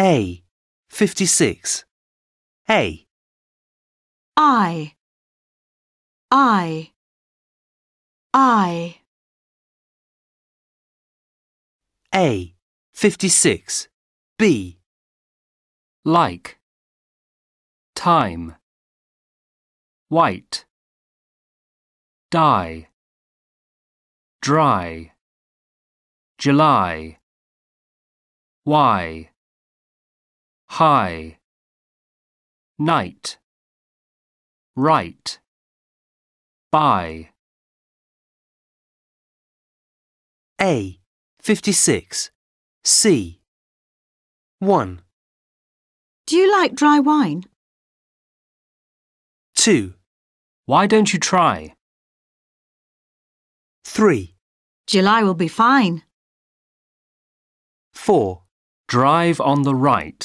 A. 56. A. I, I, I, A. 56. B. like, time, white, die, dry, July, why, high, night, right, by, A. 56. C. 1, Do you like dry wine? 2, why don't you try? 3, July will be fine. 4. Drive on the right.